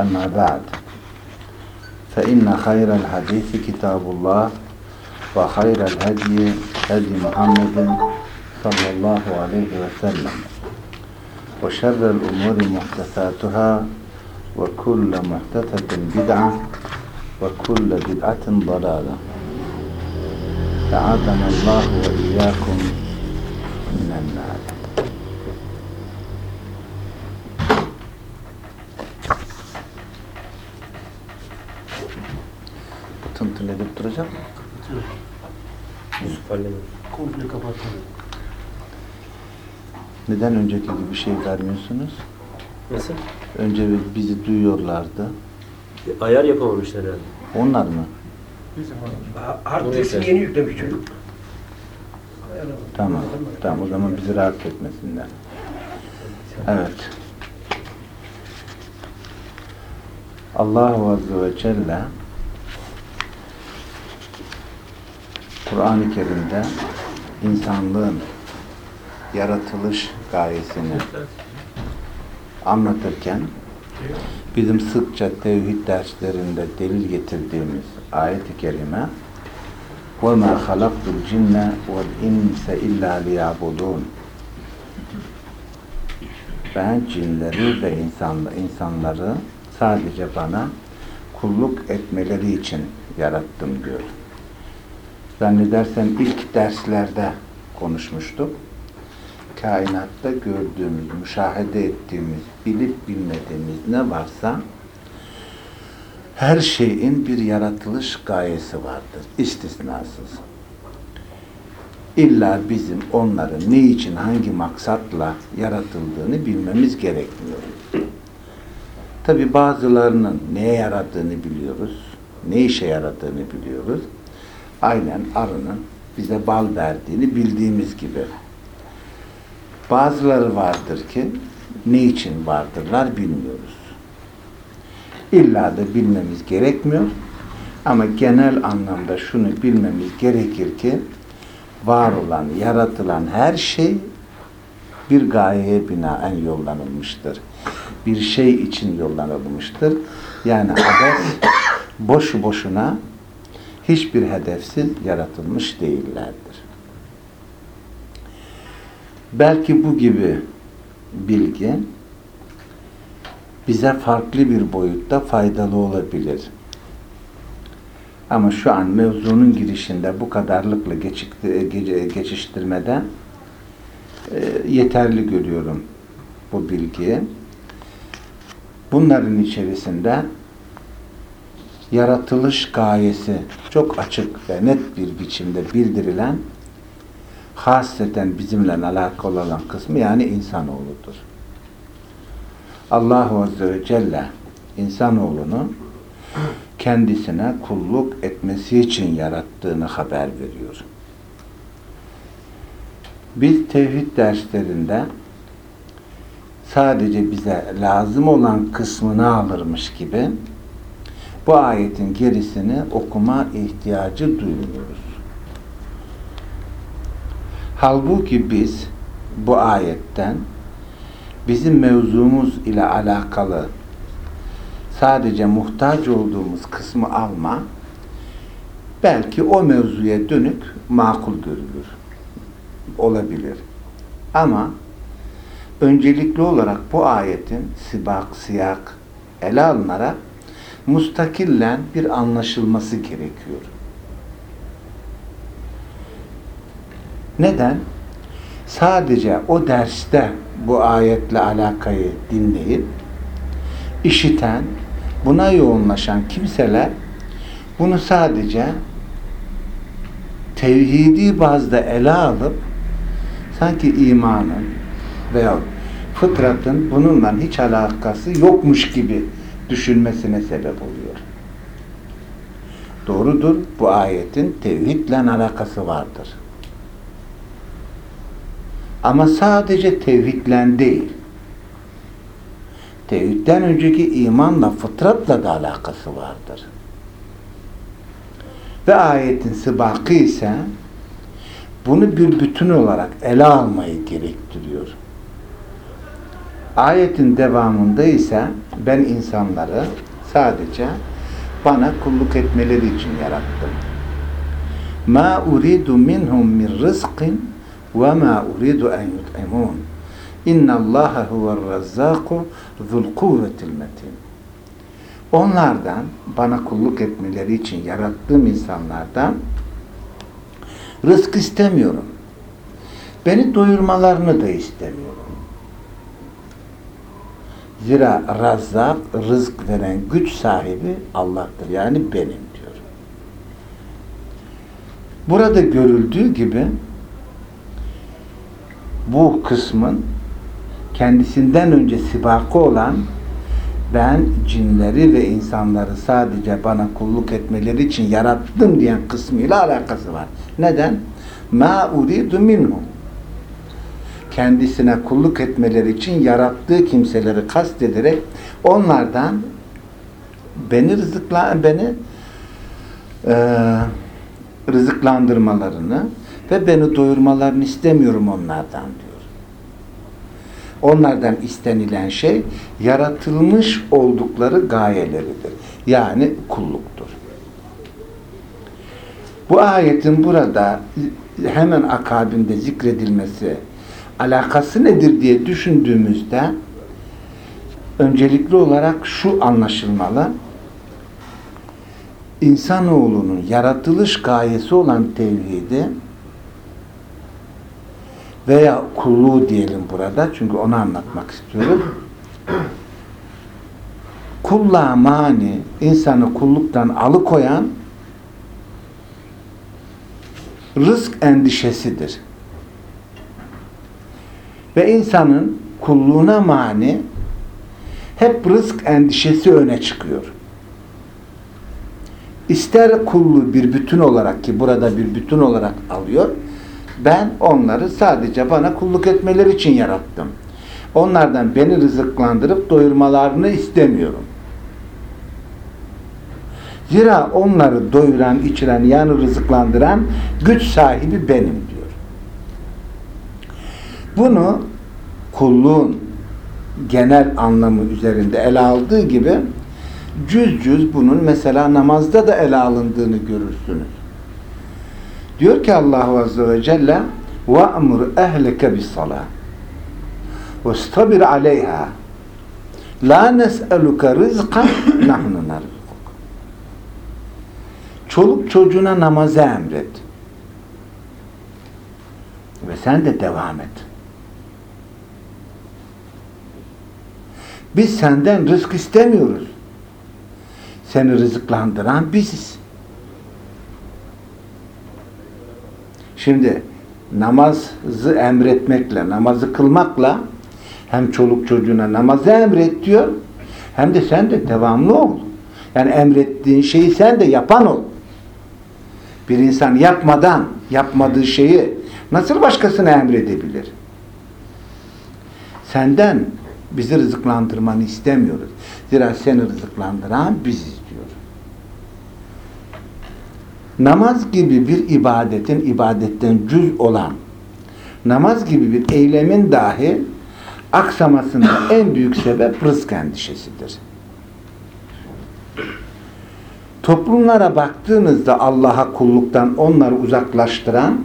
أما بعد فإن خير الحديث كتاب الله وخير الهدي هدي محمد صلى الله عليه وسلم وشر الأمور محدثاتها وكل محدثة بدعة وكل بدعة ضلالة. أعاذنا الله وإياكم من النار. Duracak mı? Yusuf Alem. Komple kapatalım. Neden önceki gibi şey vermiyorsunuz? Nasıl? Önce bizi duyuyorlardı. E, Ayar yapamamışlar herhalde. Onlar mı? Hard Neyse. disk'i yeni yüklemiş çocuk. Tamam. Tamam o zaman bizi rahatsız etmesinler. Evet. Allah Azze ve Celle Kur'an-ı Kerim'de insanlığın yaratılış gayesini anlatırken bizim sıkça tevhid derslerinde delil getirdiğimiz ayet-i kerime وَمَا خَلَقْتُ الْجِنَّ وَالْاِنْسَ اِلَّا لِيَعْبُدُونَ Ben cinleri ve insanlı, insanları sadece bana kulluk etmeleri için yarattım diyor. Zannedersem ilk derslerde konuşmuştuk. Kainatta gördüğümüz, müşahede ettiğimiz, bilip bilmediğimiz ne varsa her şeyin bir yaratılış gayesi vardır. istisnasız. İlla bizim onların ne için, hangi maksatla yaratıldığını bilmemiz gerekmiyor. Tabi bazılarının neye yaradığını biliyoruz, ne işe yaradığını biliyoruz. Aynen arının bize bal verdiğini bildiğimiz gibi. Bazıları vardır ki ne için vardırlar bilmiyoruz. İlla da bilmemiz gerekmiyor. Ama genel anlamda şunu bilmemiz gerekir ki var olan, yaratılan her şey bir gayeye binaen yollanılmıştır. Bir şey için yollanılmıştır. Yani hedef boşu boşuna hiçbir hedefsiz yaratılmış değillerdir. Belki bu gibi bilgi bize farklı bir boyutta faydalı olabilir. Ama şu an mevzunun girişinde bu kadarlıkla geçiştirmede yeterli görüyorum bu bilgiyi. Bunların içerisinde yaratılış gayesi çok açık ve net bir biçimde bildirilen hasreten bizimle alakalı olan kısmı yani insanoğludur. Allah Azze ve Celle insanoğlunu kendisine kulluk etmesi için yarattığını haber veriyor. Biz tevhid derslerinde sadece bize lazım olan kısmını alırmış gibi bu ayetin gerisini okuma ihtiyacı duymuyoruz. Halbuki biz bu ayetten bizim mevzumuz ile alakalı sadece muhtaç olduğumuz kısmı alma belki o mevzuya dönük makul görülür. Olabilir. Ama öncelikli olarak bu ayetin sibak, siyak ele alınarak mustakillen bir anlaşılması gerekiyor. Neden? Sadece o derste bu ayetle alakayı dinleyip işiten, buna yoğunlaşan kimseler bunu sadece tevhidi bazda ele alıp sanki imanın veya fıtratın bununla hiç alakası yokmuş gibi düşünmesine sebep oluyor. Doğrudur, bu ayetin tevhidle alakası vardır. Ama sadece tevhidle değil, tevhidden önceki imanla, fıtratla da alakası vardır. Ve ayetin sıbakı ise bunu bir bütün olarak ele almayı gerektiriyor. Ayetin devamında ise ben insanları sadece bana kulluk etmeleri için yarattım. Ma uridu minhum min rizqin ve ma uridu en yut'imun. İnna Allaha huve'r razzaku zul kuvvetil metin. Onlardan bana kulluk etmeleri için yarattığım insanlardan rızk istemiyorum. Beni doyurmalarını da istemiyorum. Zira Razzak, rızk veren güç sahibi Allah'tır. Yani benim diyor. Burada görüldüğü gibi bu kısmın kendisinden önce sibakı olan ben cinleri ve insanları sadece bana kulluk etmeleri için yarattım diyen kısmıyla alakası var. Neden? Ma uridu minhum kendisine kulluk etmeleri için yarattığı kimseleri kastederek onlardan beni rızıkla beni e, rızıklandırmalarını ve beni doyurmalarını istemiyorum onlardan diyor. Onlardan istenilen şey yaratılmış oldukları gayeleridir. Yani kulluktur. Bu ayetin burada hemen akabinde zikredilmesi alakası nedir diye düşündüğümüzde öncelikli olarak şu anlaşılmalı. İnsanoğlunun yaratılış gayesi olan tevhidi veya kulluğu diyelim burada çünkü onu anlatmak istiyorum. Kulluğa mani insanı kulluktan alıkoyan rızk endişesidir. Ve insanın kulluğuna mani hep rızk endişesi öne çıkıyor. İster kulluğu bir bütün olarak ki burada bir bütün olarak alıyor. Ben onları sadece bana kulluk etmeleri için yarattım. Onlardan beni rızıklandırıp doyurmalarını istemiyorum. Zira onları doyuran, içiren, yani rızıklandıran güç sahibi benim. Bunu kulluğun genel anlamı üzerinde ele aldığı gibi cüz cüz bunun mesela namazda da ele alındığını görürsünüz. Diyor ki Allah Azze ve Celle وَأْمُرْ اَهْلَكَ بِالصَّلَاةِ وَاسْتَبِرْ عَلَيْهَا لَا نَسْأَلُكَ رِزْقًا نَحْنُ نَرْزُقُكَ Çoluk çocuğuna namazı emret. Ve sen de devam et. Biz senden rızk istemiyoruz. Seni rızıklandıran biziz. Şimdi namazı emretmekle, namazı kılmakla hem çoluk çocuğuna namazı emret diyor hem de sen de devamlı ol. Yani emrettiğin şeyi sen de yapan ol. Bir insan yapmadan yapmadığı şeyi nasıl başkasına emredebilir? Senden bizi rızıklandırmanı istemiyoruz. Zira seni rızıklandıran biziz diyor. Namaz gibi bir ibadetin ibadetten cüz olan namaz gibi bir eylemin dahi aksamasında en büyük sebep rızk endişesidir. Toplumlara baktığınızda Allah'a kulluktan onları uzaklaştıran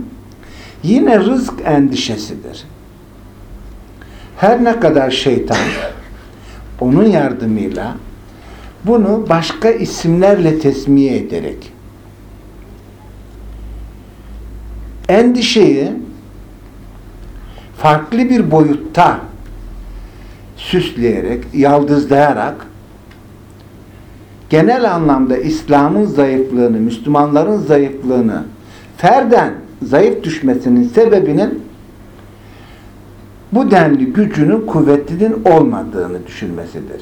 yine rızk endişesidir. Her ne kadar şeytan onun yardımıyla bunu başka isimlerle tesmiye ederek endişeyi farklı bir boyutta süsleyerek, yaldızlayarak genel anlamda İslam'ın zayıflığını, Müslümanların zayıflığını ferden zayıf düşmesinin sebebinin bu denli gücünün kuvvetlinin olmadığını düşünmesidir.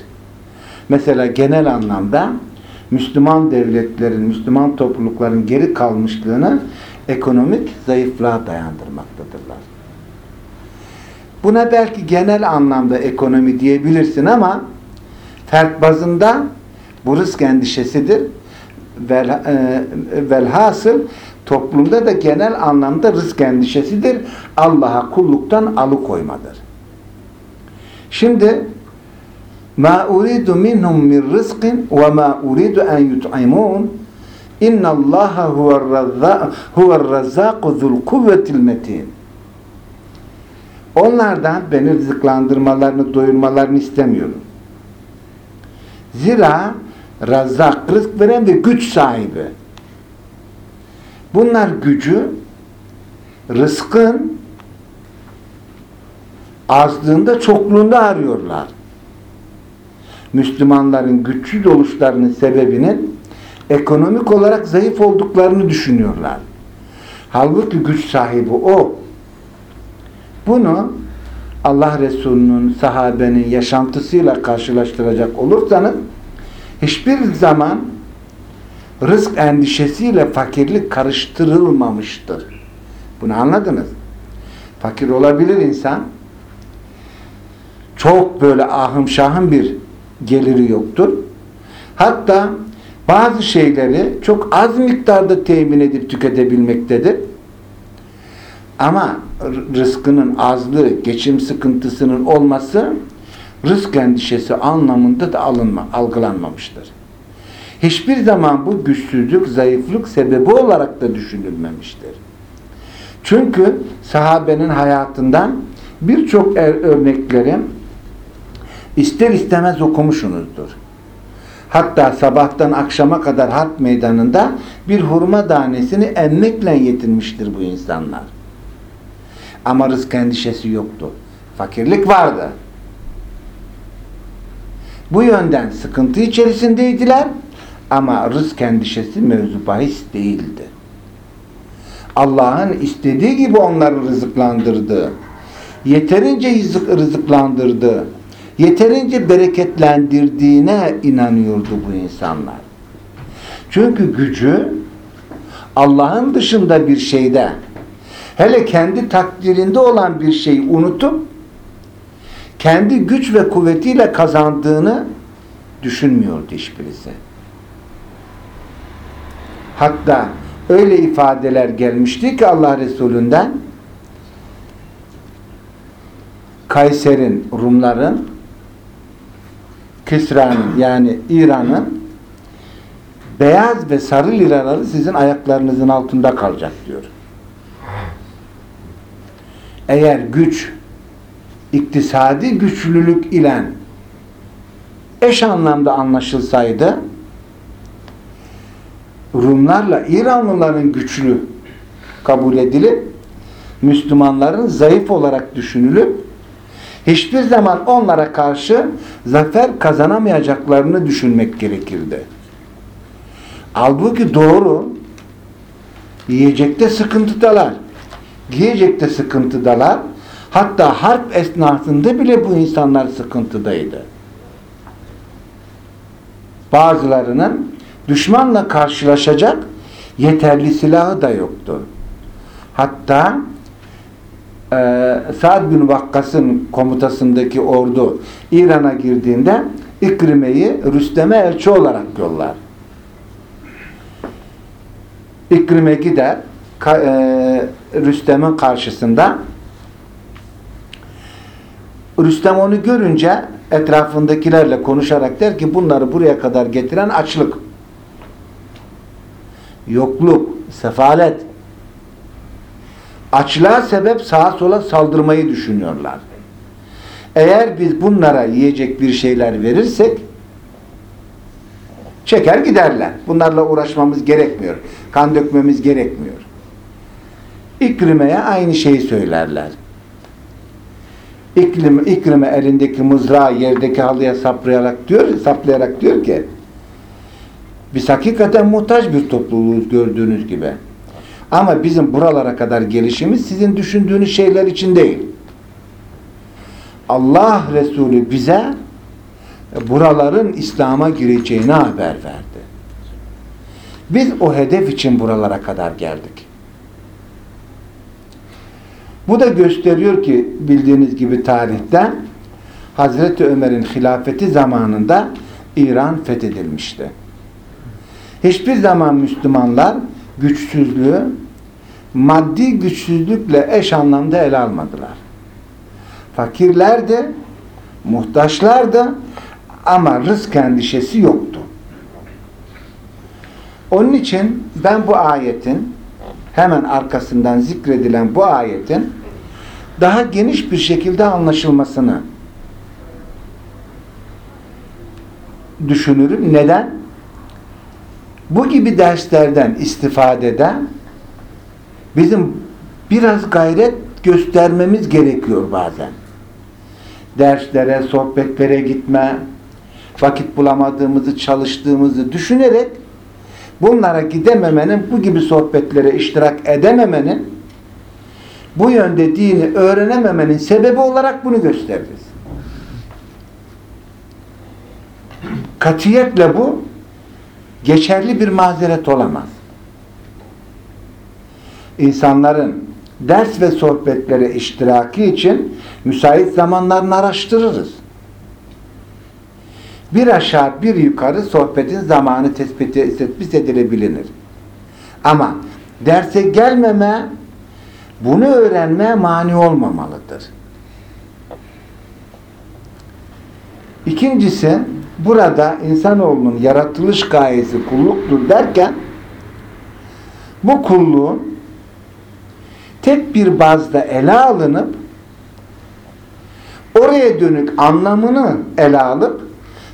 Mesela genel anlamda Müslüman devletlerin, Müslüman toplulukların geri kalmışlığını ekonomik zayıflığa dayandırmaktadırlar. Buna belki genel anlamda ekonomi diyebilirsin ama fert bazında bu rızk endişesidir. Vel, e, velhasıl toplumda da genel anlamda rızk endişesidir. Allah'a kulluktan alıkoymadır. Şimdi ma uridu minhum min rizqin ve ma uridu en yut'imun inna Allaha huve'r razzaku zul kuvvetil metin. Onlardan beni rızıklandırmalarını, doyurmalarını istemiyorum. Zira Razzak, rızk veren ve güç sahibi. Bunlar gücü rızkın azlığında çokluğunda arıyorlar. Müslümanların güçsüz oluşlarının sebebinin ekonomik olarak zayıf olduklarını düşünüyorlar. Halbuki güç sahibi o. Bunu Allah Resulü'nün, sahabenin yaşantısıyla karşılaştıracak olursanız hiçbir zaman rızk endişesiyle fakirlik karıştırılmamıştır. Bunu anladınız. Fakir olabilir insan. Çok böyle ahım şahım bir geliri yoktur. Hatta bazı şeyleri çok az miktarda temin edip tüketebilmektedir. Ama rızkının azlığı, geçim sıkıntısının olması rızk endişesi anlamında da alınma, algılanmamıştır. Hiçbir zaman bu güçsüzlük, zayıflık sebebi olarak da düşünülmemiştir. Çünkü sahabenin hayatından birçok er- örnekleri ister istemez okumuşsunuzdur. Hatta sabahtan akşama kadar harp meydanında bir hurma tanesini emmekle yetinmiştir bu insanlar. Ama rızk endişesi yoktu. Fakirlik vardı. Bu yönden sıkıntı içerisindeydiler ama rızk endişesi mevzu bahis değildi. Allah'ın istediği gibi onları rızıklandırdı. Yeterince rızık, rızıklandırdı. Yeterince bereketlendirdiğine inanıyordu bu insanlar. Çünkü gücü Allah'ın dışında bir şeyde hele kendi takdirinde olan bir şeyi unutup kendi güç ve kuvvetiyle kazandığını düşünmüyordu hiçbirisi. Hatta öyle ifadeler gelmişti ki Allah Resulü'nden Kayser'in, Rumların Kisra'nın yani İran'ın beyaz ve sarı liraları sizin ayaklarınızın altında kalacak diyor. Eğer güç iktisadi güçlülük ile eş anlamda anlaşılsaydı Rumlarla İranlıların güçlü kabul edilip Müslümanların zayıf olarak düşünülüp hiçbir zaman onlara karşı zafer kazanamayacaklarını düşünmek gerekirdi. Halbuki doğru yiyecekte sıkıntıdalar. Giyecekte sıkıntıdalar. Hatta harp esnasında bile bu insanlar sıkıntıdaydı. Bazılarının düşmanla karşılaşacak yeterli silahı da yoktu. Hatta e, Sa'd bin Vakkas'ın komutasındaki ordu İran'a girdiğinde İkrime'yi Rüstem'e elçi olarak yollar. İkrime gider ka, e, Rüstem'in karşısında Rüstem onu görünce etrafındakilerle konuşarak der ki bunları buraya kadar getiren açlık yokluk, sefalet açlığa sebep sağa sola saldırmayı düşünüyorlar. Eğer biz bunlara yiyecek bir şeyler verirsek çeker giderler. Bunlarla uğraşmamız gerekmiyor. Kan dökmemiz gerekmiyor. İkrime'ye aynı şeyi söylerler. İklim, İkrime elindeki mızrağı yerdeki halıya saplayarak diyor, saplayarak diyor ki biz hakikaten muhtaç bir topluluğuz gördüğünüz gibi. Ama bizim buralara kadar gelişimiz sizin düşündüğünüz şeyler için değil. Allah Resulü bize buraların İslam'a gireceğini haber verdi. Biz o hedef için buralara kadar geldik. Bu da gösteriyor ki bildiğiniz gibi tarihte Hazreti Ömer'in hilafeti zamanında İran fethedilmişti. Hiçbir zaman Müslümanlar güçsüzlüğü maddi güçsüzlükle eş anlamda ele almadılar. Fakirlerdi, muhtaçlardı ama rızk endişesi yoktu. Onun için ben bu ayetin hemen arkasından zikredilen bu ayetin daha geniş bir şekilde anlaşılmasını düşünürüm. Neden? Bu gibi derslerden istifadede bizim biraz gayret göstermemiz gerekiyor bazen. Derslere, sohbetlere gitme, vakit bulamadığımızı, çalıştığımızı düşünerek bunlara gidememenin, bu gibi sohbetlere iştirak edememenin, bu yönde dini öğrenememenin sebebi olarak bunu gösteririz. Katiyetle bu geçerli bir mazeret olamaz. İnsanların ders ve sohbetlere iştiraki için müsait zamanlarını araştırırız. Bir aşağı bir yukarı sohbetin zamanı tespit, tespit edilebilir. Ama derse gelmeme, bunu öğrenmeye mani olmamalıdır. İkincisi, burada insanoğlunun yaratılış gayesi kulluktur derken, bu kulluğun tek bir bazda ele alınıp, oraya dönük anlamını ele alıp,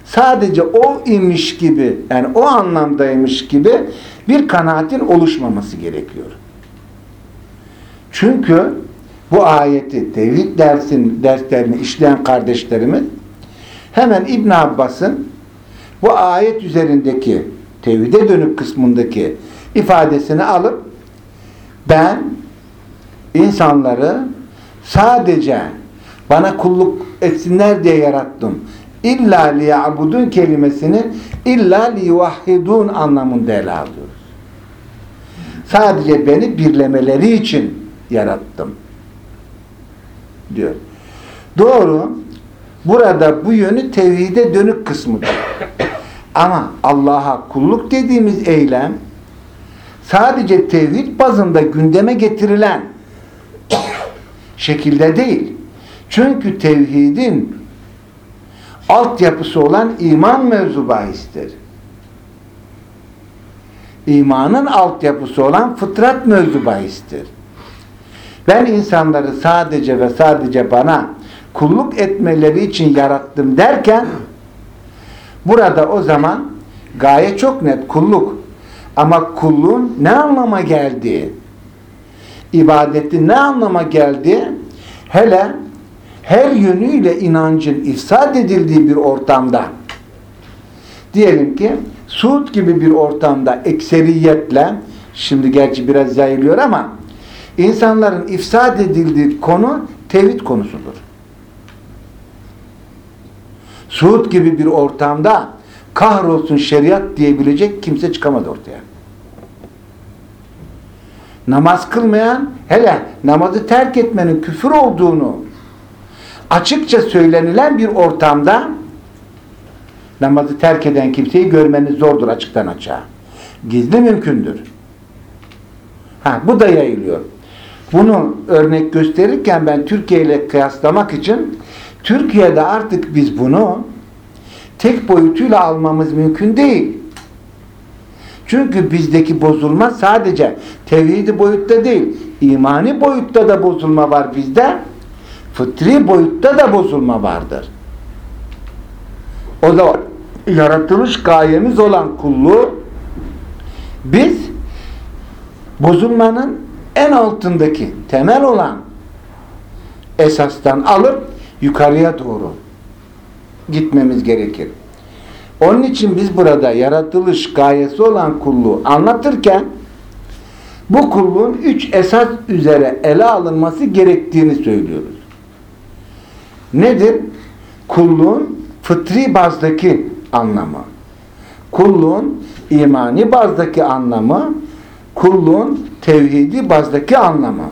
sadece o imiş gibi, yani o anlamdaymış gibi bir kanaatin oluşmaması gerekiyor. Çünkü bu ayeti tevhid dersin, derslerini işleyen kardeşlerimiz hemen İbn Abbas'ın bu ayet üzerindeki tevhide dönük kısmındaki ifadesini alıp ben insanları sadece bana kulluk etsinler diye yarattım. İlla liya'budun kelimesini illa liyuvahhidun anlamında ele alıyoruz. Sadece beni birlemeleri için yarattım. Diyor. Doğru. Burada bu yönü tevhide dönük kısmıdır. Ama Allah'a kulluk dediğimiz eylem sadece tevhid bazında gündeme getirilen şekilde değil. Çünkü tevhidin altyapısı olan iman mevzu bahistir. İmanın altyapısı olan fıtrat mevzu bahistir. Ben insanları sadece ve sadece bana kulluk etmeleri için yarattım derken burada o zaman gaye çok net kulluk. Ama kulluğun ne anlama geldiği, ibadetin ne anlama geldiği hele her yönüyle inancın ifsad edildiği bir ortamda diyelim ki Suud gibi bir ortamda ekseriyetle şimdi gerçi biraz yayılıyor ama insanların ifsad edildiği konu tevhid konusudur. Suud gibi bir ortamda kahrolsun şeriat diyebilecek kimse çıkamadı ortaya. Namaz kılmayan hele namazı terk etmenin küfür olduğunu açıkça söylenilen bir ortamda namazı terk eden kimseyi görmeniz zordur açıktan açığa. Gizli mümkündür. Ha, bu da yayılıyor. Bunu örnek gösterirken ben Türkiye ile kıyaslamak için Türkiye'de artık biz bunu tek boyutuyla almamız mümkün değil. Çünkü bizdeki bozulma sadece tevhidi boyutta değil, imani boyutta da bozulma var bizde. Fıtri boyutta da bozulma vardır. O da yaratılış gayemiz olan kulluğu biz bozulmanın en altındaki temel olan esastan alıp yukarıya doğru gitmemiz gerekir. Onun için biz burada yaratılış gayesi olan kulluğu anlatırken bu kulluğun üç esas üzere ele alınması gerektiğini söylüyoruz. Nedir? Kulluğun fıtri bazdaki anlamı. Kulluğun imani bazdaki anlamı, kulluğun tevhidi bazdaki anlamı.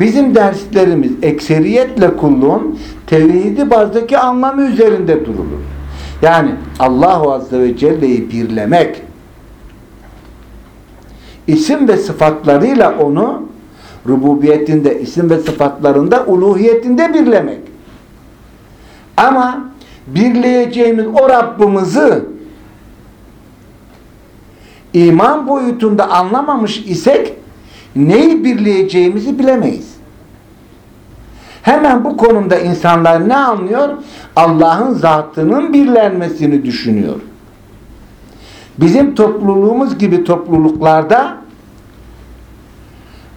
Bizim derslerimiz ekseriyetle kulluğun tevhidi bazdaki anlamı üzerinde durulur. Yani Allahu Azze ve Celle'yi birlemek, isim ve sıfatlarıyla onu rububiyetinde, isim ve sıfatlarında, uluhiyetinde birlemek. Ama birleyeceğimiz o Rabbimizi iman boyutunda anlamamış isek neyi birleyeceğimizi bilemeyiz. Hemen bu konumda insanlar ne anlıyor? Allah'ın zatının birlenmesini düşünüyor. Bizim topluluğumuz gibi topluluklarda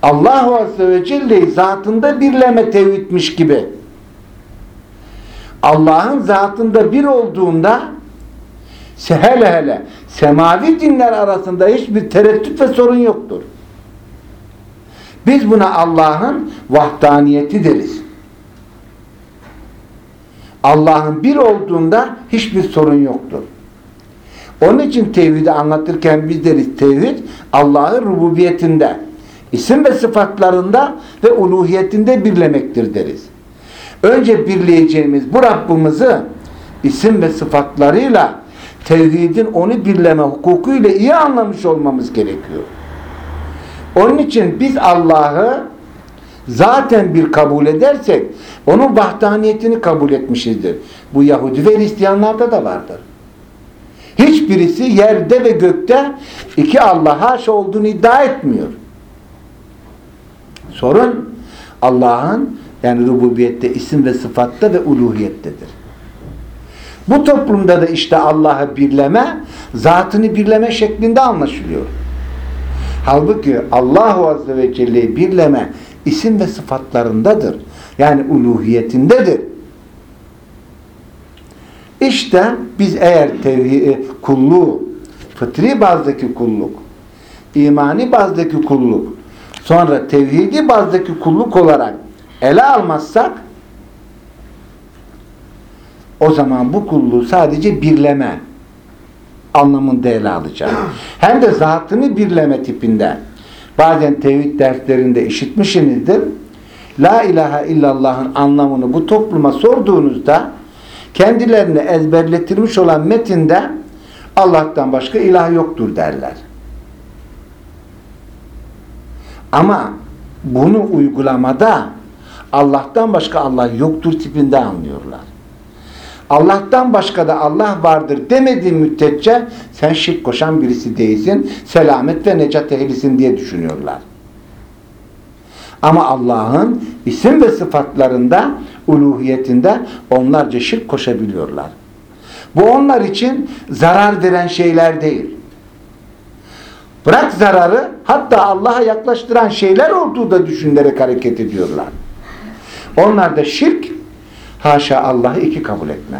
Allahu Azze ve Celle'yi zatında birleme tevhidmiş gibi Allah'ın zatında bir olduğunda hele hele semavi dinler arasında hiçbir tereddüt ve sorun yoktur. Biz buna Allah'ın vahdaniyeti deriz. Allah'ın bir olduğunda hiçbir sorun yoktur. Onun için tevhidi anlatırken biz deriz tevhid Allah'ın rububiyetinde, isim ve sıfatlarında ve uluhiyetinde birlemektir deriz. Önce birleyeceğimiz bu Rabbimizi isim ve sıfatlarıyla tevhidin onu birleme hukukuyla iyi anlamış olmamız gerekiyor. Onun için biz Allah'ı zaten bir kabul edersek onun vahdaniyetini kabul etmişizdir. Bu Yahudi ve Hristiyanlarda da vardır. Hiçbirisi yerde ve gökte iki Allah haşa olduğunu iddia etmiyor. Sorun Allah'ın yani rububiyette, isim ve sıfatta ve uluhiyettedir. Bu toplumda da işte Allah'ı birleme, zatını birleme şeklinde anlaşılıyor. Halbuki Allahu Azze ve Celle'yi birleme isim ve sıfatlarındadır. Yani uluhiyetindedir. İşte biz eğer tevhid, kulluğu, fıtri bazdaki kulluk, imani bazdaki kulluk, sonra tevhidi bazdaki kulluk olarak ele almazsak o zaman bu kulluğu sadece birleme anlamında ele alacak. Hem de zatını birleme tipinde. Bazen tevhid derslerinde işitmişsinizdir. La ilahe illallah'ın anlamını bu topluma sorduğunuzda kendilerine ezberletilmiş olan metinde Allah'tan başka ilah yoktur derler. Ama bunu uygulamada Allah'tan başka Allah yoktur tipinde anlıyorlar. Allah'tan başka da Allah vardır demediğin müddetçe sen şirk koşan birisi değilsin, selamet ve necat ehlisin diye düşünüyorlar. Ama Allah'ın isim ve sıfatlarında, uluhiyetinde onlarca şirk koşabiliyorlar. Bu onlar için zarar veren şeyler değil. Bırak zararı, hatta Allah'a yaklaştıran şeyler olduğu da düşünerek hareket ediyorlar. Onlar da şirk, haşa Allah'ı iki kabul etme.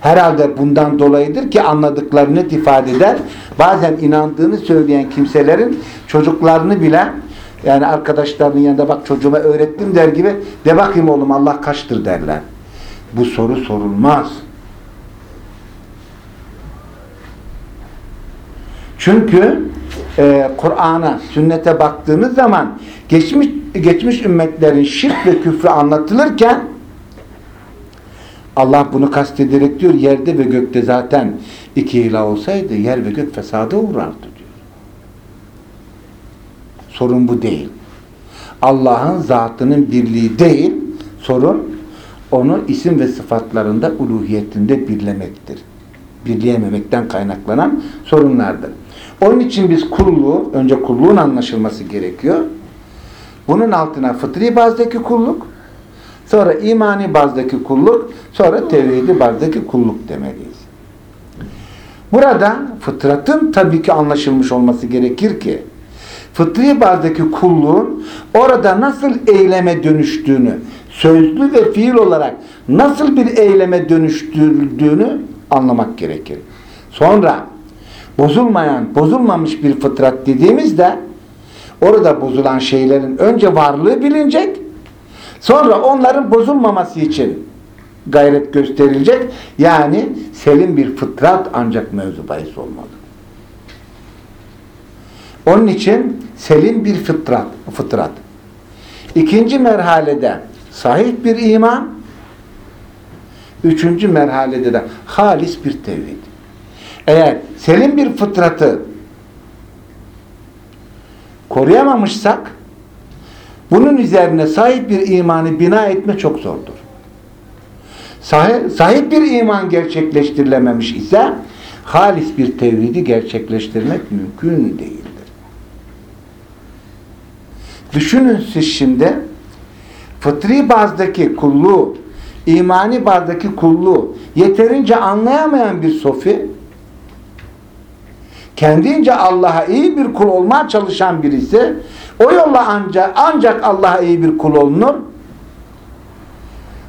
Herhalde bundan dolayıdır ki anladıklarını ifade eder. Bazen inandığını söyleyen kimselerin çocuklarını bile yani arkadaşlarının yanında bak çocuğuma öğrettim der gibi de bakayım oğlum Allah kaçtır derler. Bu soru sorulmaz. Çünkü e, Kur'an'a, sünnete baktığınız zaman geçmiş geçmiş ümmetlerin şirk ve küfrü anlatılırken Allah bunu kastederek diyor yerde ve gökte zaten iki ilah olsaydı yer ve gök fesada uğrardı diyor. Sorun bu değil. Allah'ın zatının birliği değil, sorun onu isim ve sıfatlarında uluhiyetinde birlemektir. Birleyememekten kaynaklanan sorunlardır. Onun için biz kulluğu, önce kulluğun anlaşılması gerekiyor. Bunun altına fıtri bazdaki kulluk, sonra imani bazdaki kulluk, sonra tevhidi bazdaki kulluk demeliyiz. Burada fıtratın tabii ki anlaşılmış olması gerekir ki, fıtri bazdaki kulluğun orada nasıl eyleme dönüştüğünü, sözlü ve fiil olarak nasıl bir eyleme dönüştürüldüğünü anlamak gerekir. Sonra bozulmayan, bozulmamış bir fıtrat dediğimizde orada bozulan şeylerin önce varlığı bilinecek sonra onların bozulmaması için gayret gösterilecek. Yani selim bir fıtrat ancak mevzu bahis olmalı. Onun için selim bir fıtrat, fıtrat. İkinci merhalede sahih bir iman, üçüncü merhalede de halis bir tevhid. Eğer selim bir fıtratı koruyamamışsak bunun üzerine sahip bir imanı bina etme çok zordur. Sahip, sahip bir iman gerçekleştirilememiş ise halis bir tevhidi gerçekleştirmek mümkün değildir. Düşünün siz şimdi fıtri bazdaki kulluğu, imani bazdaki kulluğu yeterince anlayamayan bir sofi kendince Allah'a iyi bir kul olmaya çalışan birisi o yolla ancak, ancak Allah'a iyi bir kul olunur.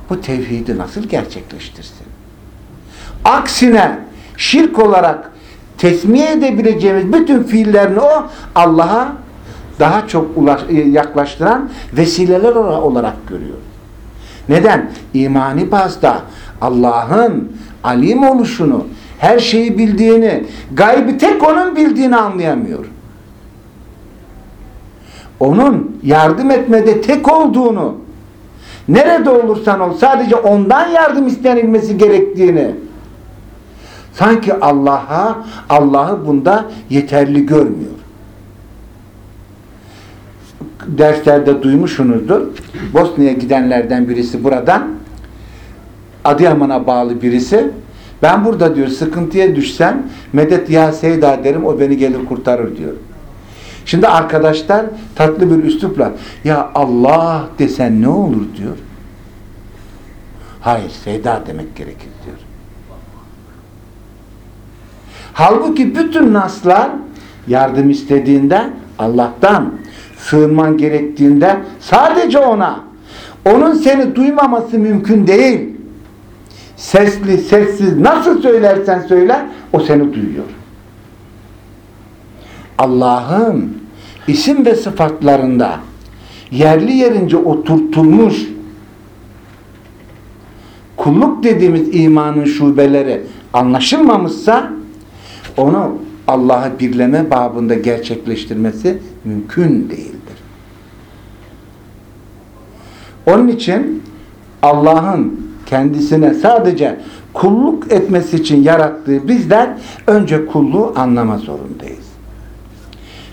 Bu tevhidi nasıl gerçekleştirsin? Aksine şirk olarak tesmiye edebileceğimiz bütün fiillerini o Allah'a daha çok ulaş, yaklaştıran vesileler olarak görüyor. Neden? İmani bazda Allah'ın alim oluşunu, her şeyi bildiğini, gaybi tek onun bildiğini anlayamıyor. Onun yardım etmede tek olduğunu, nerede olursan ol sadece ondan yardım istenilmesi gerektiğini, sanki Allah'a, Allah'ı bunda yeterli görmüyor. Derslerde duymuşsunuzdur. Bosna'ya gidenlerden birisi buradan, Adıyaman'a bağlı birisi, ben burada diyor sıkıntıya düşsem medet ya Seyda derim o beni gelir kurtarır diyor. Şimdi arkadaşlar tatlı bir üslupla ya Allah desen ne olur diyor. Hayır Seyda demek gerekir diyor. Halbuki bütün naslar yardım istediğinde Allah'tan sığınman gerektiğinde sadece ona onun seni duymaması mümkün değil sesli, sessiz nasıl söylersen söyle o seni duyuyor. Allah'ın isim ve sıfatlarında yerli yerince oturtulmuş kulluk dediğimiz imanın şubeleri anlaşılmamışsa onu Allah'ı birleme babında gerçekleştirmesi mümkün değildir. Onun için Allah'ın kendisine sadece kulluk etmesi için yarattığı bizler önce kulluğu anlama zorundayız.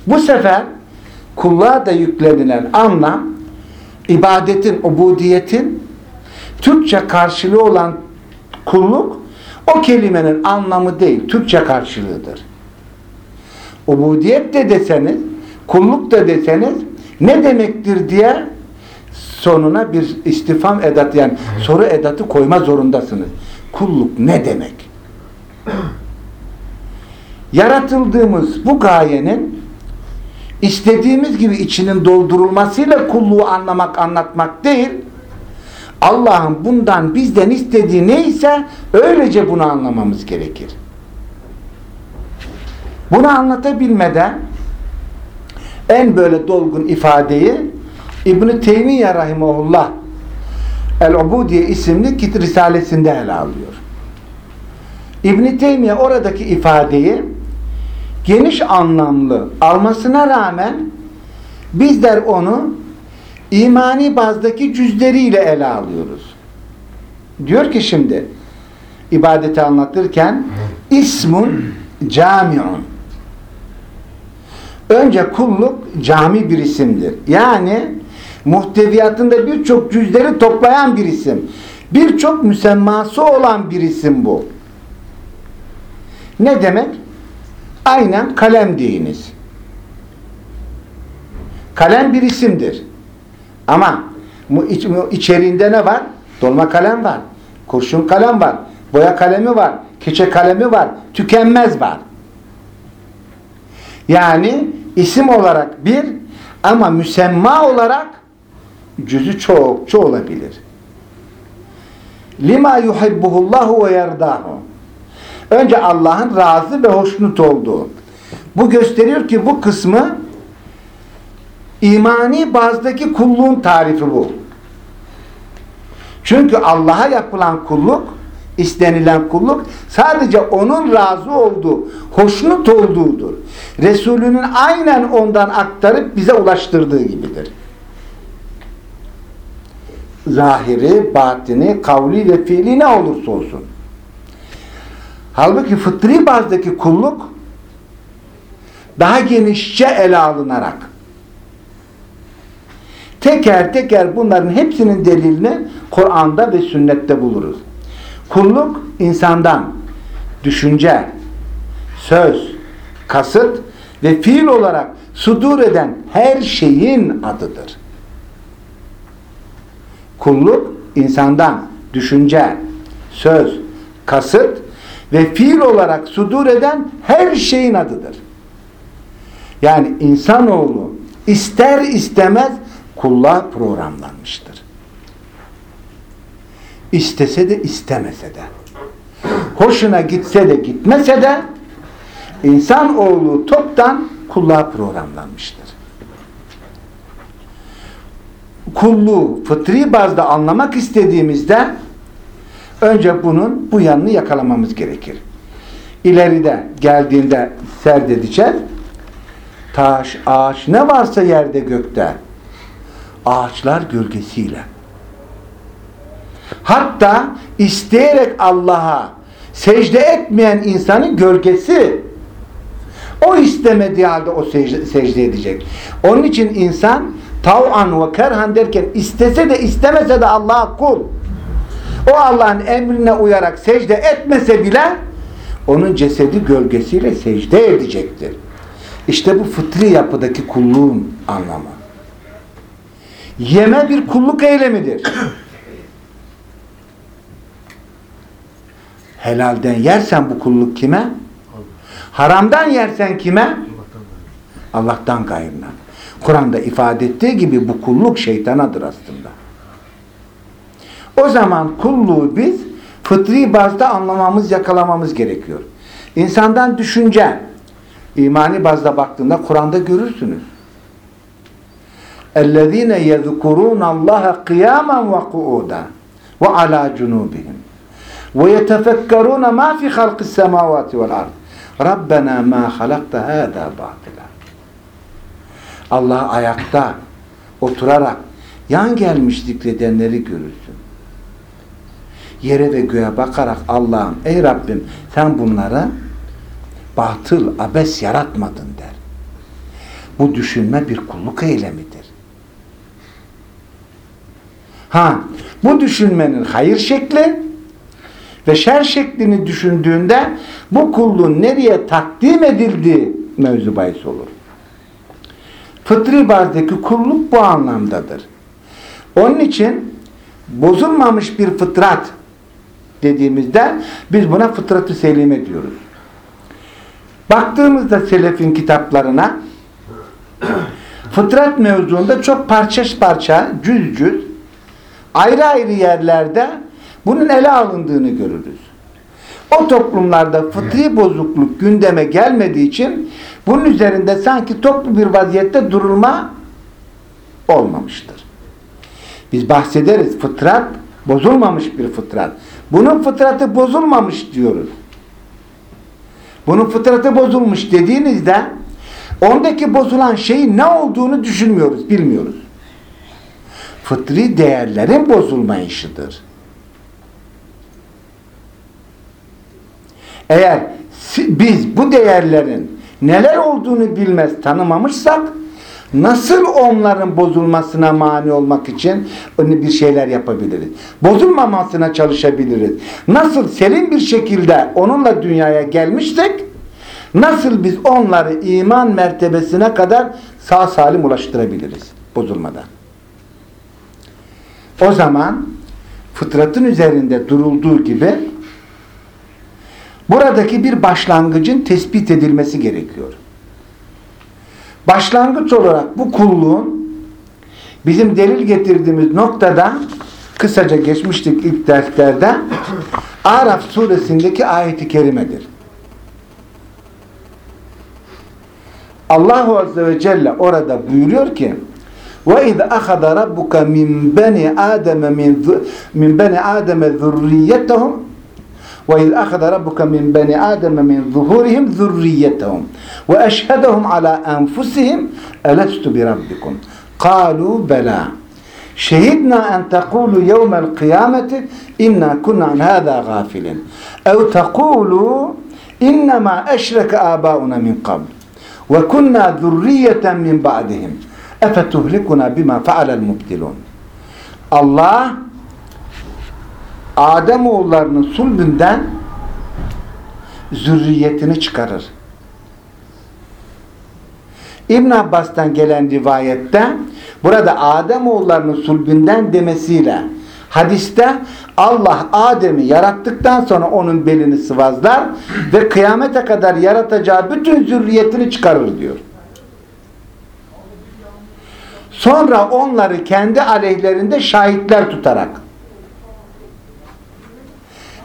Bu sefer kulluğa da yüklenilen anlam ibadetin, ubudiyetin Türkçe karşılığı olan kulluk o kelimenin anlamı değil, Türkçe karşılığıdır. Ubudiyet de deseniz, kulluk da deseniz ne demektir diye sonuna bir istifam edatı yani soru edatı koyma zorundasınız. Kulluk ne demek? Yaratıldığımız bu gayenin istediğimiz gibi içinin doldurulmasıyla kulluğu anlamak, anlatmak değil, Allah'ın bundan bizden istediği neyse öylece bunu anlamamız gerekir. Bunu anlatabilmeden en böyle dolgun ifadeyi İbn-i Teymiye Rahimahullah El-Ubudiye isimli kit risalesinde ele alıyor. İbn-i Teymiye oradaki ifadeyi geniş anlamlı almasına rağmen bizler onu imani bazdaki cüzleriyle ele alıyoruz. Diyor ki şimdi ibadeti anlatırken ismun camiun önce kulluk cami bir isimdir. Yani muhteviyatında birçok cüzleri toplayan bir isim. Birçok müsemması olan bir isim bu. Ne demek? Aynen kalem deyiniz. Kalem bir isimdir. Ama içeriğinde ne var? Dolma kalem var. Kurşun kalem var. Boya kalemi var. Keçe kalemi var. Tükenmez var. Yani isim olarak bir ama müsemma olarak cüzü çokça olabilir. Lima yuhibbuhullahu ve yerdahu. Önce Allah'ın razı ve hoşnut olduğu. Bu gösteriyor ki bu kısmı imani bazdaki kulluğun tarifi bu. Çünkü Allah'a yapılan kulluk, istenilen kulluk sadece onun razı olduğu, hoşnut olduğudur. Resulünün aynen ondan aktarıp bize ulaştırdığı gibidir. Zahiri, batini, kavli ve fiili ne olursa olsun. Halbuki fıtri bazdaki kulluk daha genişçe ele alınarak teker teker bunların hepsinin delilini Kur'an'da ve sünnette buluruz. Kulluk insandan düşünce, söz, kasıt ve fiil olarak sudur eden her şeyin adıdır. Kulluk insandan düşünce, söz, kasıt ve fiil olarak sudur eden her şeyin adıdır. Yani insanoğlu ister istemez kulluğa programlanmıştır. İstese de istemese de hoşuna gitse de gitmese de insanoğlu toptan kulluğa programlanmıştır. Kulluğu fıtri bazda anlamak istediğimizde önce bunun bu yanını yakalamamız gerekir. İleride geldiğinde serdedeceğiz. Taş, ağaç ne varsa yerde gökte ağaçlar gölgesiyle. Hatta isteyerek Allah'a secde etmeyen insanın gölgesi o istemediği halde o secde, secde edecek. Onun için insan tav'an ve kerhan derken istese de istemese de Allah'a kul. O Allah'ın emrine uyarak secde etmese bile onun cesedi gölgesiyle secde edecektir. İşte bu fıtri yapıdaki kulluğun anlamı. Yeme bir kulluk eylemidir. Helalden yersen bu kulluk kime? Haramdan yersen kime? Allah'tan gayrına. Kur'an'da ifade ettiği gibi bu kulluk şeytanadır aslında. O zaman kulluğu biz fıtri bazda anlamamız, yakalamamız gerekiyor. İnsandan düşünce, imani bazda baktığında Kur'an'da görürsünüz. اَلَّذ۪ينَ يَذْكُرُونَ اللّٰهَ قِيَامًا وَقُعُودًا وَعَلَى جُنُوبِهِمْ وَيَتَفَكَّرُونَ مَا فِي خَلْقِ السَّمَاوَاتِ وَالْأَرْضِ رَبَّنَا مَا خَلَقْتَ هَذَا بَاطِلًا Allah ayakta oturarak yan gelmiş zikredenleri görürsün. Yere ve göğe bakarak Allah'ım ey Rabbim sen bunları batıl, abes yaratmadın der. Bu düşünme bir kulluk eylemidir. Ha, bu düşünmenin hayır şekli ve şer şeklini düşündüğünde bu kulluğun nereye takdim edildiği mevzu bahis olur. Fıtri bazdaki kulluk bu anlamdadır. Onun için bozulmamış bir fıtrat dediğimizde biz buna fıtratı selime diyoruz. Baktığımızda selefin kitaplarına fıtrat mevzuunda çok parça parça, cüz cüz ayrı ayrı yerlerde bunun ele alındığını görürüz. O toplumlarda fıtri bozukluk gündeme gelmediği için bunun üzerinde sanki toplu bir vaziyette durulma olmamıştır. Biz bahsederiz fıtrat bozulmamış bir fıtrat. Bunun fıtratı bozulmamış diyoruz. Bunun fıtratı bozulmuş dediğinizde ondaki bozulan şeyin ne olduğunu düşünmüyoruz, bilmiyoruz. Fıtri değerlerin bozulmayışıdır. Eğer biz bu değerlerin neler olduğunu bilmez, tanımamışsak nasıl onların bozulmasına mani olmak için bir şeyler yapabiliriz? Bozulmamasına çalışabiliriz. Nasıl selim bir şekilde onunla dünyaya gelmiştik, nasıl biz onları iman mertebesine kadar sağ salim ulaştırabiliriz bozulmadan? O zaman fıtratın üzerinde durulduğu gibi buradaki bir başlangıcın tespit edilmesi gerekiyor. Başlangıç olarak bu kulluğun bizim delil getirdiğimiz noktada kısaca geçmiştik ilk derslerde Araf suresindeki ayeti kerimedir. Allahu Azze ve Celle orada buyuruyor ki وَاِذْ أَخَذَ رَبُّكَ مِنْ بَنِ آدَمَ مِنْ, ذ- مِنْ بَنِ آدَمَ ذُرِّيَّتَهُمْ وَاِذْ أَخَذَ رَبُّكَ مِنْ بَنِ آدَمَ مِنْ ظُهُورِهِمْ ذُرِّيَّتَهُمْ وَأَشْهَدَهُمْ عَلَى أَنْفُسِهِمْ أَلَسْتُ بِرَبِّكُمْ؟ قَالُوا بَلَى. شهدنا أن تقولوا يوم القيامة إنا كنا عن هذا غافلين. أو تقولوا إنما أشرك آباؤنا من قبل وكنا ذرية من بعدهم. أفتهلكنا بما فعل المبتلون Allah Ademoğullarının sulbünden zürriyetini çıkarır. İbn Abbas'tan gelen rivayette burada Ademoğullarının sulbünden demesiyle hadiste Allah Adem'i yarattıktan sonra onun belini sıvazlar ve kıyamete kadar yaratacağı bütün zürriyetini çıkarır diyor. Sonra onları kendi aleyhlerinde şahitler tutarak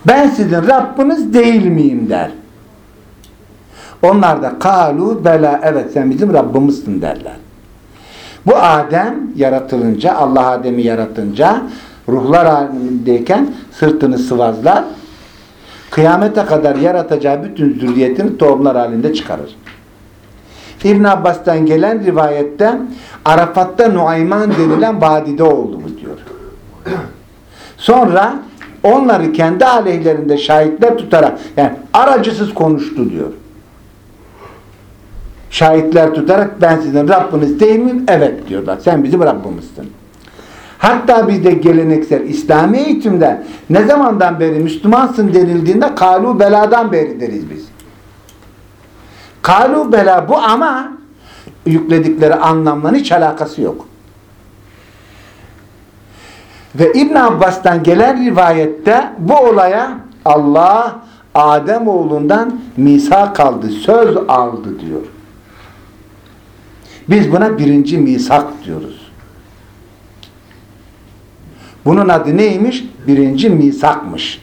ben sizin Rabbiniz değil miyim der. Onlar da kalu bela evet sen bizim Rabbimizsin derler. Bu Adem yaratılınca Allah Adem'i yaratınca ruhlar halindeyken sırtını sıvazlar kıyamete kadar yaratacağı bütün zürriyetini tohumlar halinde çıkarır. İbn Abbas'tan gelen rivayette Arafat'ta Nuayman denilen vadide oldu bu diyor. Sonra onları kendi aleyhlerinde şahitler tutarak yani aracısız konuştu diyor. Şahitler tutarak ben sizin Rabbiniz değil miyim? Evet diyorlar. Sen bizim Rabbimizsin. Hatta bizde geleneksel İslami eğitimde ne zamandan beri Müslümansın denildiğinde kalu beladan beri deriz biz. Kalu bela bu ama yükledikleri anlamla hiç alakası yok. Ve İbn Abbas'tan gelen rivayette bu olaya Allah Adem oğlundan misak aldı, söz aldı diyor. Biz buna birinci misak diyoruz. Bunun adı neymiş? Birinci misakmış.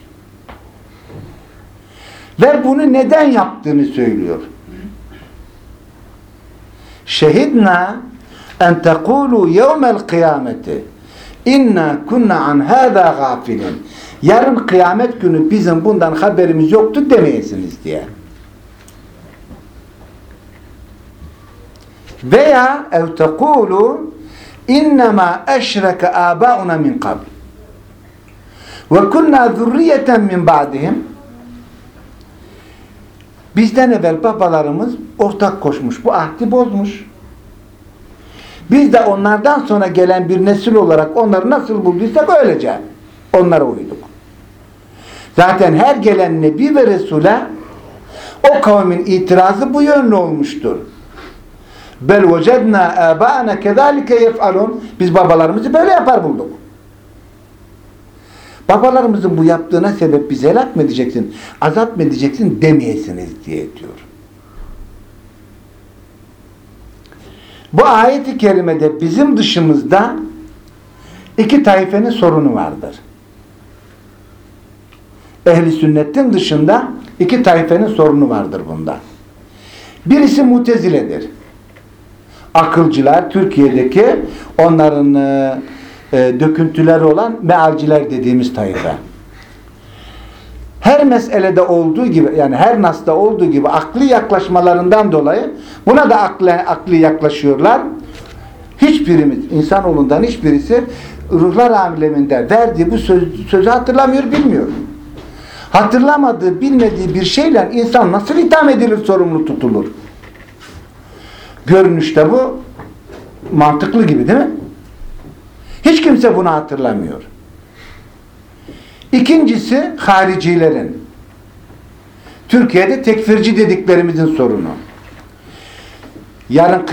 Ve bunu neden yaptığını söylüyor. Şehidna en tekulu yevmel kıyameti inna kunna an hâzâ gâfilin. Yarın kıyamet günü bizim bundan haberimiz yoktu demeyesiniz diye. Veya ev tekulu innema eşreke âbâuna min kabl ve kunna zürriyeten min ba'dihim bizden evvel babalarımız ortak koşmuş. Bu ahdi bozmuş. Biz de onlardan sonra gelen bir nesil olarak onları nasıl bulduysak öylece onlara uyduk. Zaten her gelen Nebi ve Resul'e o kavmin itirazı bu yönlü olmuştur. Bel vecedna âbâna kezâlike yef'alun Biz babalarımızı böyle yapar bulduk. Babalarımızın bu yaptığına sebep bizi helak mı edeceksin, azap mı edeceksin demeyesiniz diye diyor. Bu ayet-i kerimede bizim dışımızda iki taifenin sorunu vardır. Ehli sünnetin dışında iki taifenin sorunu vardır bunda. Birisi muteziledir. Akılcılar, Türkiye'deki onların e, döküntüleri olan mealciler dediğimiz tayfa. Her meselede olduğu gibi yani her nasta olduğu gibi akli yaklaşmalarından dolayı buna da akli, akli yaklaşıyorlar. Hiçbirimiz, insanoğlundan hiçbirisi ruhlar aleminde verdiği bu söz, sözü hatırlamıyor, bilmiyor. Hatırlamadığı, bilmediği bir şeyle insan nasıl itham edilir, sorumlu tutulur? Görünüşte bu mantıklı gibi değil mi? Hiç kimse bunu hatırlamıyor. İkincisi haricilerin. Türkiye'de tekfirci dediklerimizin sorunu. Yarın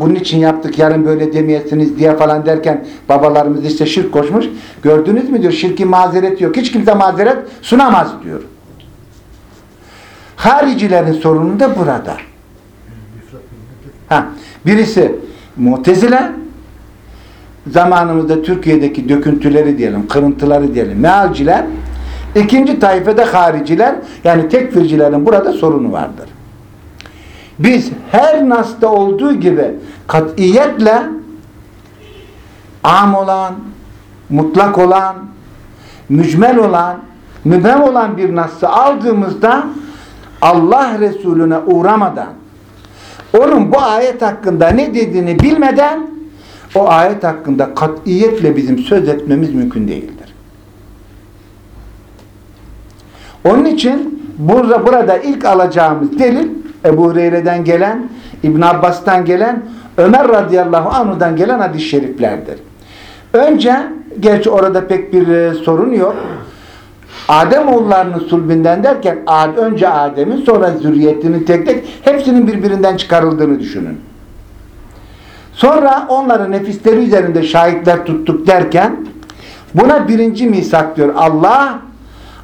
bunun için yaptık, yarın böyle demeyesiniz diye falan derken babalarımız işte şirk koşmuş. Gördünüz mü diyor, şirkin mazeret yok. Hiç kimse mazeret sunamaz diyor. Haricilerin sorunu da burada. Ha, birisi Mu'tezile zamanımızda Türkiye'deki döküntüleri diyelim, kırıntıları diyelim, mealciler ikinci tayfede hariciler yani tekfircilerin burada sorunu vardır. Biz her nasta olduğu gibi katiyetle am olan, mutlak olan, mücmel olan, mübhem olan bir nassı aldığımızda Allah Resulüne uğramadan onun bu ayet hakkında ne dediğini bilmeden o ayet hakkında katiyetle bizim söz etmemiz mümkün değildir. Onun için burada burada ilk alacağımız delil Ebu Hureyre'den gelen, İbn Abbas'tan gelen, Ömer radıyallahu anhu'dan gelen hadis-i şeriflerdir. Önce, gerçi orada pek bir e, sorun yok. Adem oğullarının sulbinden derken önce Adem'in sonra zürriyetinin tek tek hepsinin birbirinden çıkarıldığını düşünün. Sonra onları nefisleri üzerinde şahitler tuttuk derken buna birinci misak diyor. Allah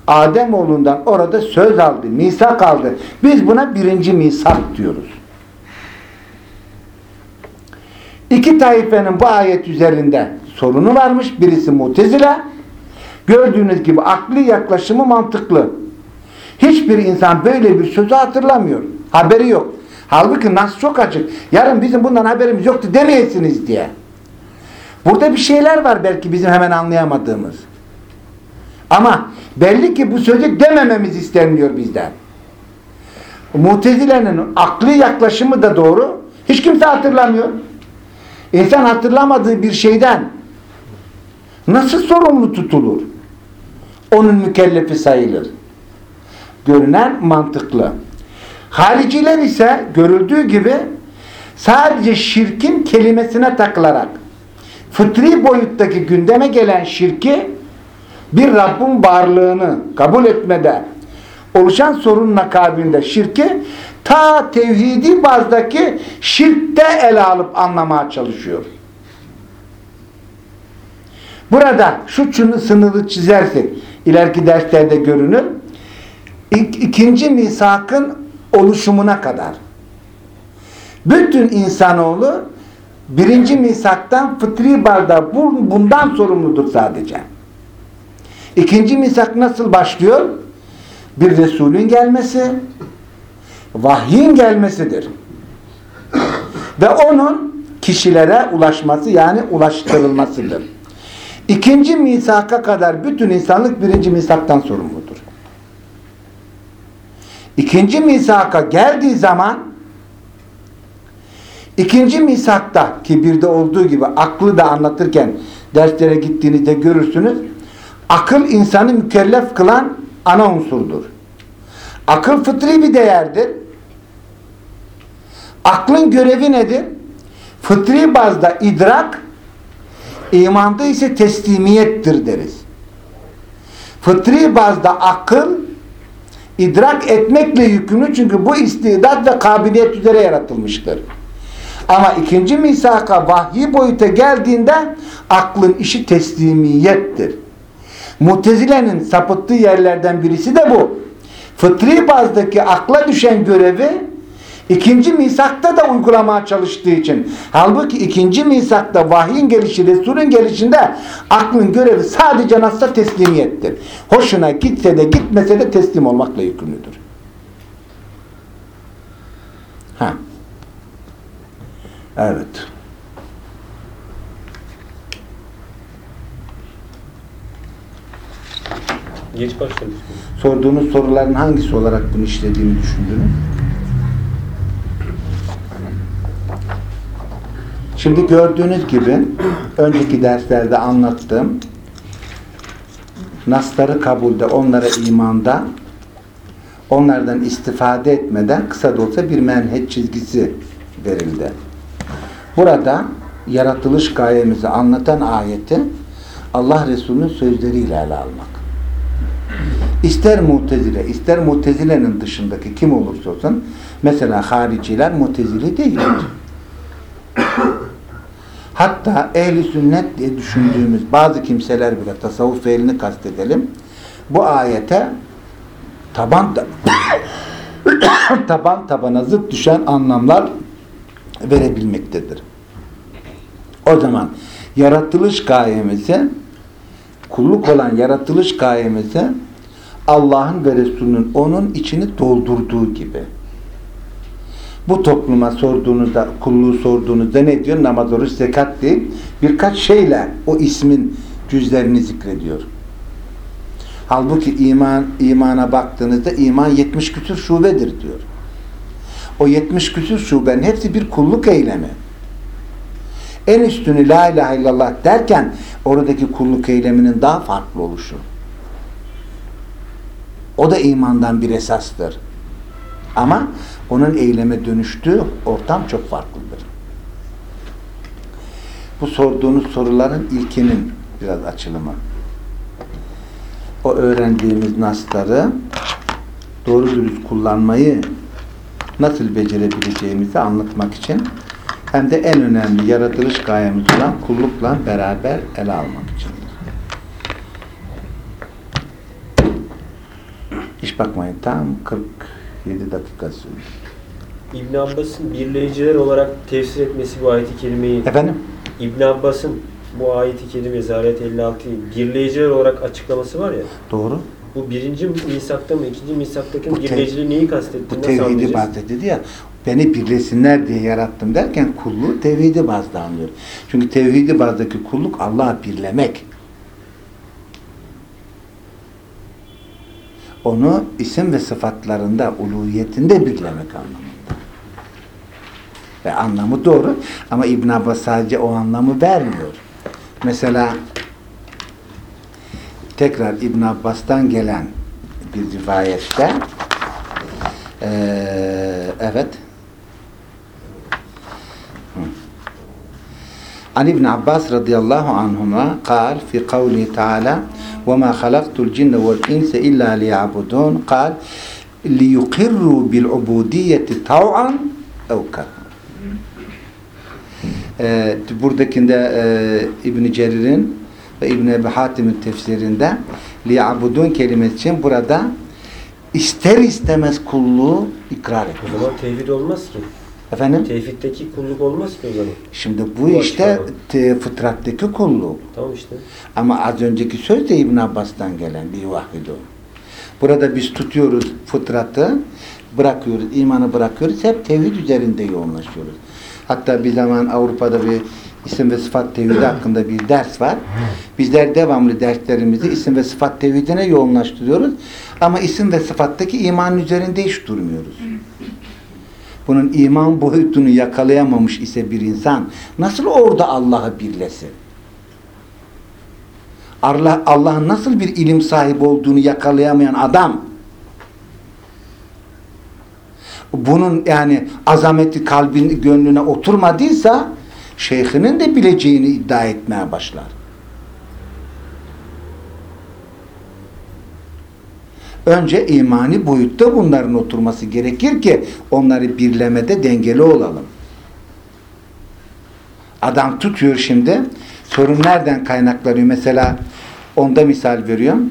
Adem oğlundan orada söz aldı, misak aldı. Biz buna birinci misak diyoruz. İki taifenin bu ayet üzerinde sorunu varmış. Birisi mutezile. Gördüğünüz gibi akli yaklaşımı mantıklı. Hiçbir insan böyle bir sözü hatırlamıyor. Haberi yok. Halbuki nas çok açık. Yarın bizim bundan haberimiz yoktu demeyesiniz diye. Burada bir şeyler var belki bizim hemen anlayamadığımız. Ama belli ki bu sözü demememiz istenmiyor bizden. Mutezile'nin akli yaklaşımı da doğru. Hiç kimse hatırlamıyor. İnsan hatırlamadığı bir şeyden nasıl sorumlu tutulur? Onun mükellefi sayılır. Görünen mantıklı. Hariciler ise görüldüğü gibi sadece şirkin kelimesine takılarak fıtri boyuttaki gündeme gelen şirki bir Rabbin varlığını kabul etmede oluşan sorunun akabinde şirki ta tevhidi bazdaki şirkte ele alıp anlamaya çalışıyor. Burada şu sınırı çizersek ileriki derslerde görünür. İk, ikinci misakın oluşumuna kadar. Bütün insanoğlu birinci misaktan fıtri barda bu, bundan sorumludur sadece. İkinci misak nasıl başlıyor? Bir Resulün gelmesi, vahyin gelmesidir. Ve onun kişilere ulaşması yani ulaştırılmasıdır. İkinci misaka kadar bütün insanlık birinci misaktan sorumludur. İkinci misaka geldiği zaman ikinci misakta ki bir de olduğu gibi aklı da anlatırken derslere gittiğinizde görürsünüz. Akıl insanı mükellef kılan ana unsurdur. Akıl fıtri bir değerdir. Aklın görevi nedir? Fıtri bazda idrak, imanda ise teslimiyettir deriz. Fıtri bazda akıl, idrak etmekle yükümlü çünkü bu istidat ve kabiliyet üzere yaratılmıştır. Ama ikinci misaka vahyi boyuta geldiğinde aklın işi teslimiyettir. Mutezile'nin sapıttığı yerlerden birisi de bu. Fıtri bazdaki akla düşen görevi ikinci misakta da uygulamaya çalıştığı için. Halbuki ikinci misakta vahyin gelişi, Resulün gelişinde aklın görevi sadece nasla teslimiyettir. Hoşuna gitse de gitmese de teslim olmakla yükümlüdür. Ha. Evet. Geç başladık. Sorduğunuz soruların hangisi olarak bunu işlediğimi düşündünüz? Şimdi gördüğünüz gibi önceki derslerde anlattığım nasları kabulde, onlara imanda onlardan istifade etmeden kısa da olsa bir menheç çizgisi verildi. Burada yaratılış gayemizi anlatan ayeti Allah Resulü'nün sözleriyle ele almak. İster mutezile, ister mutezilenin dışındaki kim olursa olsun, mesela hariciler mutezili değildir. Hatta ehli sünnet diye düşündüğümüz bazı kimseler bile tasavvuf ehlini kastedelim. Bu ayete taban taban tabana zıt düşen anlamlar verebilmektedir. O zaman yaratılış gayemizi kulluk olan yaratılış gayemizi Allah'ın ve Resulünün onun içini doldurduğu gibi Bu topluma sorduğunuzda, kulluğu sorduğunuzda ne diyor? Namaz, oruç, zekat değil. Birkaç şeyle o ismin cüzlerini zikrediyor. Halbuki iman imana baktığınızda iman 70 küsur şubedir diyor. O 70 küsur şubenin hepsi bir kulluk eylemi. En üstünü la ilahe illallah derken oradaki kulluk eyleminin daha farklı oluşu. O da imandan bir esastır. Ama onun eyleme dönüştüğü ortam çok farklıdır. Bu sorduğunuz soruların ilkinin biraz açılımı. O öğrendiğimiz nasları doğru dürüst kullanmayı nasıl becerebileceğimizi anlatmak için hem de en önemli yaratılış gayemiz olan kullukla beraber ele almak içindir. Hiç bakmayın tam 47 dakika sürdü. İbn Abbas'ın birleyiciler olarak tefsir etmesi bu ayeti kerimeyi Efendim? İbn Abbas'ın bu ayeti kerime Zaret 56'yı birleyiciler olarak açıklaması var ya. Doğru. Bu birinci misakta mı, ikinci misaktaki Bu birleyiciliği neyi Bu kastettiğini nasıl tevhidi anlayacağız? bahsetti ya beni birlesinler diye yarattım derken kulluğu tevhidi bazda anlıyor. Çünkü tevhidi bazdaki kulluk Allah'ı birlemek. onu isim ve sıfatlarında, uluhiyetinde birlemek anlamında. Ve anlamı doğru ama İbn Abbas sadece o anlamı vermiyor. Mesela tekrar İbn Abbas'tan gelen bir rivayette ee, evet An İbn Abbas radıyallahu anhuma kal fi kavli taala وما خلقت الجن والإنس إلا ليعبدون قال ليقروا بالعبودية طوعا أو كرها ee, buradakinde e, İbn Cerir'in ve İbn Ebi Hatim'in tefsirinde liyabudun kelimesi için burada ister istemez kulluğu ikrar O ediyor. zaman tevhid olmaz ki. Efendim? Tevhiddeki kulluk olmaz ki o zaman. Şimdi bu Bu işte te, fıtrattaki kulluk. Tamam işte. Ama az önceki söz de İbn Abbas'tan gelen bir vahidu. Burada biz tutuyoruz fıtratı, bırakıyoruz, imanı bırakıyoruz, hep tevhid üzerinde yoğunlaşıyoruz. Hatta bir zaman Avrupa'da bir isim ve sıfat tevhidi hakkında bir ders var. Bizler devamlı derslerimizi isim ve sıfat tevhidine yoğunlaştırıyoruz. Ama isim ve sıfattaki imanın üzerinde hiç durmuyoruz. Bunun iman boyutunu yakalayamamış ise bir insan nasıl orada Allah'ı birlesin? Allah Allah'ın nasıl bir ilim sahibi olduğunu yakalayamayan adam bunun yani azameti kalbin gönlüne oturmadıysa şeyhinin de bileceğini iddia etmeye başlar. Önce imani boyutta bunların oturması gerekir ki onları birlemede dengeli olalım. Adam tutuyor şimdi. Sorun nereden kaynaklanıyor? Mesela onda misal veriyorum.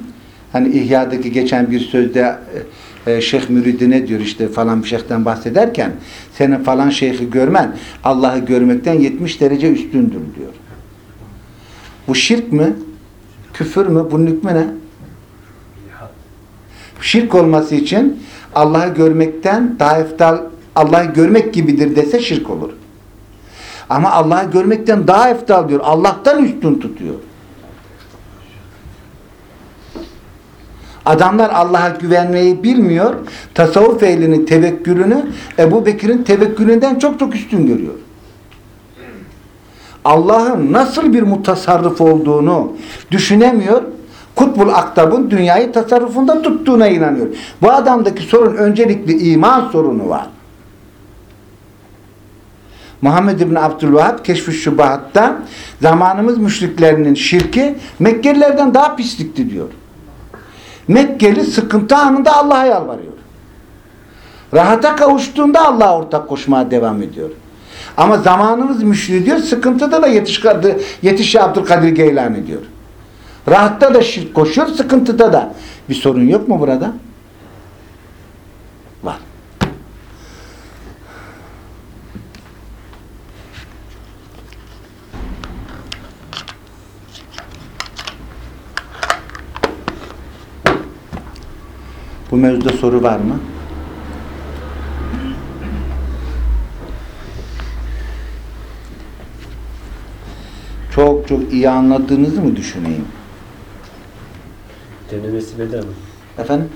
Hani İhya'daki geçen bir sözde e, şeyh müridi ne diyor işte falan bir şeyhten bahsederken senin falan şeyhi görmen Allah'ı görmekten 70 derece üstündür diyor. Bu şirk mi? Küfür mü? Bunun hükmü ne? Şirk olması için Allah'ı görmekten daha eftal Allah'ı görmek gibidir dese şirk olur. Ama Allah'ı görmekten daha eftal diyor. Allah'tan üstün tutuyor. Adamlar Allah'a güvenmeyi bilmiyor. Tasavvuf ehlinin tevekkülünü Ebu Bekir'in tevekkülünden çok çok üstün görüyor. Allah'ın nasıl bir mutasarrıf olduğunu düşünemiyor. Kutbul Aktab'ın dünyayı tasarrufunda tuttuğuna inanıyor. Bu adamdaki sorun öncelikli iman sorunu var. Muhammed İbni Abdülvahhab Keşf-i Şubahat'ta zamanımız müşriklerinin şirki Mekkelilerden daha pislikti diyor. Mekkeli sıkıntı anında Allah'a yalvarıyor. Rahata kavuştuğunda Allah'a ortak koşmaya devam ediyor. Ama zamanımız müşri diyor, sıkıntıda da yetiş, yetiş Abdülkadir Geylani diyor. Rahatta da şirk koşuyor, sıkıntıda da. Bir sorun yok mu burada? Var. Bu mevzuda soru var mı? Çok çok iyi anladığınızı mı düşüneyim? Denemesi bedava. Efendim?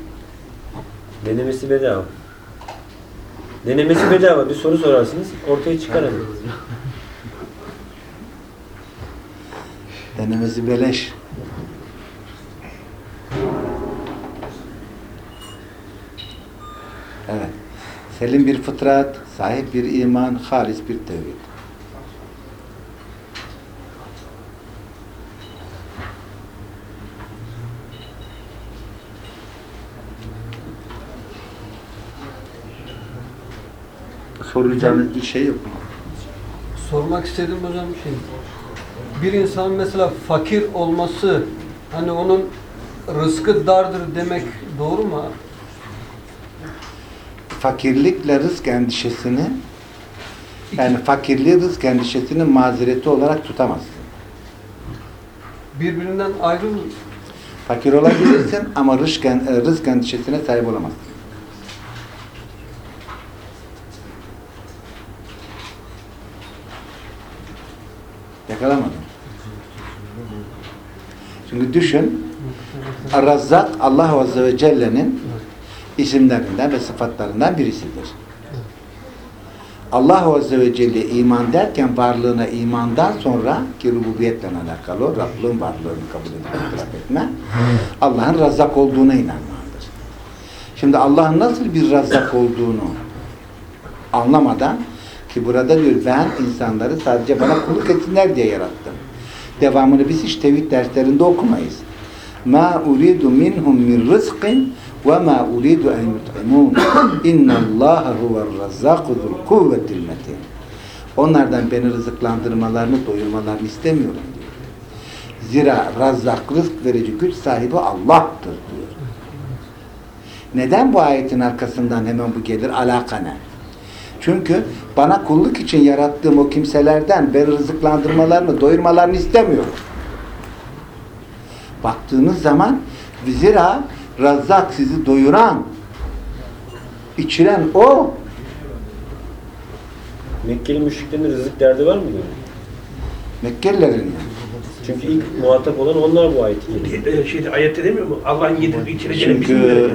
Denemesi bedava. Denemesi bedava. Bir soru sorarsınız. Ortaya çıkar hemen. Denemesi beleş. Evet. Selim bir fıtrat, sahip bir iman, halis bir tevhid. Soracağınız bir şey yok mu? Sormak istediğim hocam şey. Bir insan mesela fakir olması hani onun rızkı dardır demek doğru mu? fakirlikle rızk endişesini yani fakirliği rızk endişesinin mazereti olarak tutamazsın. Birbirinden ayrı mı? Fakir olabilirsin ama rızk, rızk endişesine sahip olamazsın. Düşün, Razzak Allah Azze ve Celle'nin isimlerinden ve sıfatlarından birisidir. Allah Azze ve Celle iman derken varlığına imandan sonra ki rububiyetle alakalı Rabbin varlığını kabul edip etme Allah'ın Razzak olduğuna inanmaktır. Şimdi Allah'ın nasıl bir Razzak olduğunu anlamadan ki burada diyor ben insanları sadece bana kulluk etsinler diye yarattım. Devamını biz hiç tevhid derslerinde okumayız. Ma uridu minhum min rizqin ve ma uridu en yut'imun. İnnallaha huver razzaku zul kuvvetil metin. Onlardan beni rızıklandırmalarını, doyurmalarını istemiyorum diyor. Zira razzak rızk verici güç sahibi Allah'tır diyor. Neden bu ayetin arkasından hemen bu gelir? Alaka ne? Çünkü bana kulluk için yarattığım o kimselerden beni rızıklandırmalarını, doyurmalarını istemiyorum. Baktığınız zaman zira Razzak sizi doyuran, içiren o. Mekkeli müşriklerin rızık derdi var mı? Mekkelilerin. Çünkü ilk muhatap olan onlar bu ayeti geliyor. Ee, Şeyde, ayette demiyor mu? Allah'ın yedirdiği içireceğini bizim Çünkü.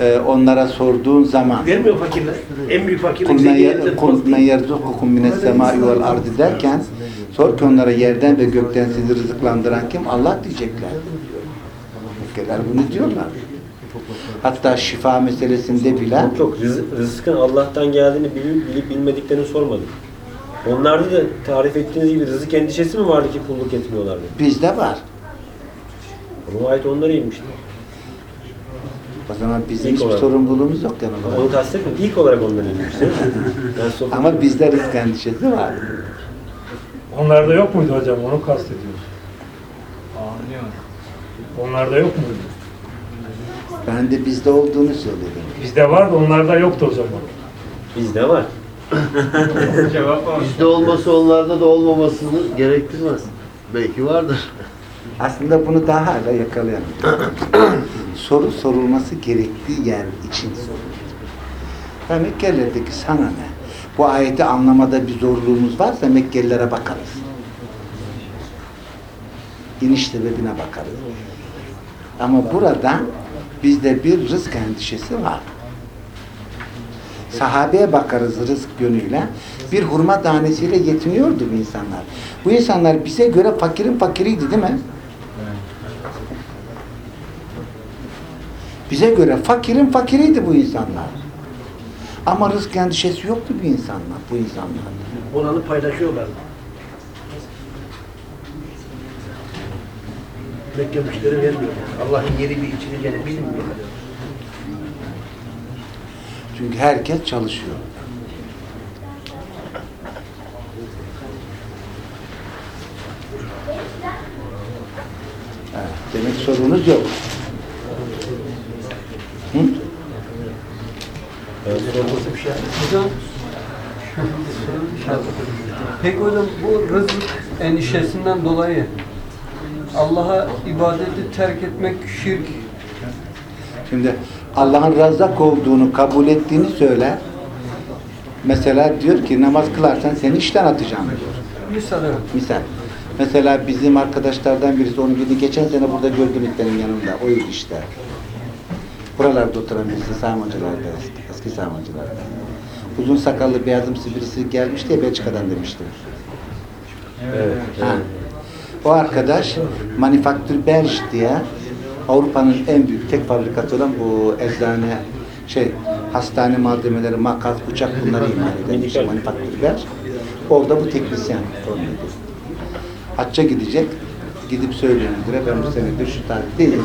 E, onlara sorduğun zaman Vermiyor fakirler. En büyük fakirlik kul men yerzukukum mines semai vel ardı derken sor ki onlara yerden ve gökten sizi rızıklandıran kim? Allah diyecekler. Mekkeliler bunu diyorlar. Hatta şifa meselesinde bile yok rız- rızkın Allah'tan geldiğini bilip, bilip bilmediklerini sormadım. Onlarda da tarif ettiğiniz gibi rızık endişesi mi vardı ki kulluk etmiyorlardı? bizde var. Bu ayet onlara inmişti. O zaman bizim İlk hiçbir olarak. sorumluluğumuz yok yani. Onu kastetmiyorum. İlk olarak onlara inmişti. değil mi? Ben sordum. Ama endişesi var. Onlarda yok muydu hocam? Onu kastediyoruz. Anlıyorum. Onlarda yok muydu? Ben de bizde olduğunu söyledim. Bizde vardı, onlarda yoktu o zaman. Bizde var. Bizde olması onlarda da olmamasını gerektirmez. Belki vardır. Aslında bunu daha hala yakalayamıyorum. Soru sorulması gerektiği yer için sorulur. Ya Mekkelilerdeki sana ne? Bu ayeti anlamada bir zorluğumuz varsa Mekkelilere bakarız. İniş sebebine bakarız. Ama burada bizde bir rızk endişesi var. Sahabeye bakarız rızk yönüyle. Bir hurma tanesiyle yetiniyordu bu insanlar. Bu insanlar bize göre fakirin fakiriydi değil mi? Bize göre fakirin fakiriydi bu insanlar. Ama rızk endişesi yoktu bu insanlar, bu insanlar. Olanı paylaşıyorlar. Mekke müşteri vermiyor. Allah'ın yeri bir içileceğini bilmiyorlar. Çünkü herkes çalışıyor. Evet, demek sorunuz yok. Sordum. Bir şey Hocam Peki hocam bu rızık endişesinden dolayı Allah'a ibadeti terk etmek şirk. Şimdi Allah'ın razak olduğunu kabul ettiğini söyler. Mesela diyor ki namaz kılarsan seni işten atacağım diyor. Misal evet. Misal. Mesela bizim arkadaşlardan birisi onu dedi. Geçen sene burada gördüm benim yanımda. Oydu işte. Buralarda oturan birisi sağmacılarda, eski, eski sağmacılarda. Uzun sakallı beyazımsı birisi gelmişti ya Belçika'dan demişti. Evet. Ha. O arkadaş Manufaktur Berge diye Avrupa'nın en büyük tek fabrikası olan bu eczane şey hastane malzemeleri, makas, bıçak bunları imal eden işte Manufaktur Berge. Orada bu teknisyen formuydu. Hacca gidecek. Gidip söylüyor müdüre ben bu senedir şu tarihteyim.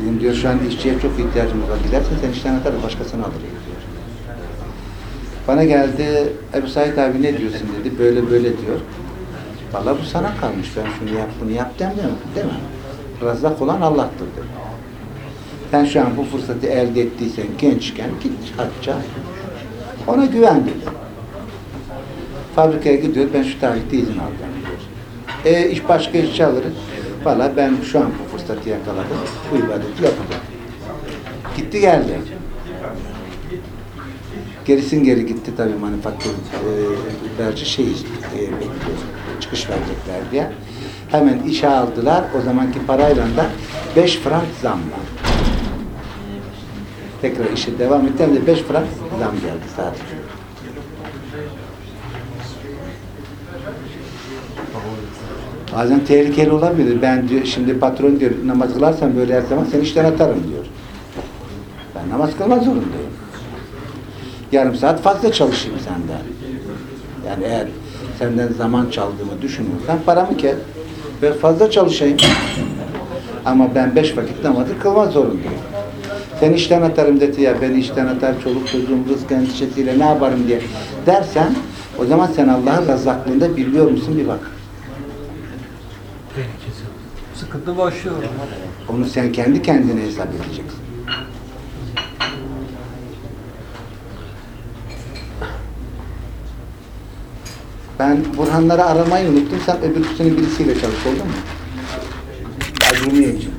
Bizim diyor şu an işçiye çok ihtiyacımız var. Gidersen sen işten atarız başkasını alır diyor. Bana geldi, Ebu Said abi ne diyorsun dedi, böyle böyle diyor. Vallahi bu sana kalmış, ben şunu yap, bunu yap demiyorum, değil mi? Razak olan Allah'tır dedi. Sen şu an bu fırsatı elde ettiysen gençken git hacca. Ona güven dedi. Fabrikaya gidiyor, ben şu tarihte izin alacağım diyor. E iş başka işçi alırız. Valla ben şu an bu fırsatı yakaladım, bu ibadeti yapacağım. Gitti geldi. Gerisin geri gitti tabii manifaktür e, merci şey e, bekliyor. Çıkış verecekler diye. Hemen işe aldılar. O zamanki parayla da 5 frank zam var. Tekrar işe devam etti. Hem de 5 frank zam geldi sadece. Bazen tehlikeli olabilir. Ben diyor, şimdi patron diyor namaz kılarsan böyle her zaman seni işten atarım diyor. Ben namaz kılmak zorundayım. Yarım saat fazla çalışayım senden. Yani eğer senden zaman çaldığımı düşünüyorsan paramı kes. Ben fazla çalışayım. Ama ben beş vakit namazı kılmak zorundayım. Sen işten atarım dedi ya ben işten atar çoluk çocuğum rızk endişesiyle ne yaparım diye dersen o zaman sen Allah'ın razzaklığında biliyor musun bir bak. Sıkıntı başlıyor. Onu sen kendi kendine hesap edeceksin. Ben Burhanları aramayı unuttum. Sen öbür birisiyle çalış oldu mu? Acumi için.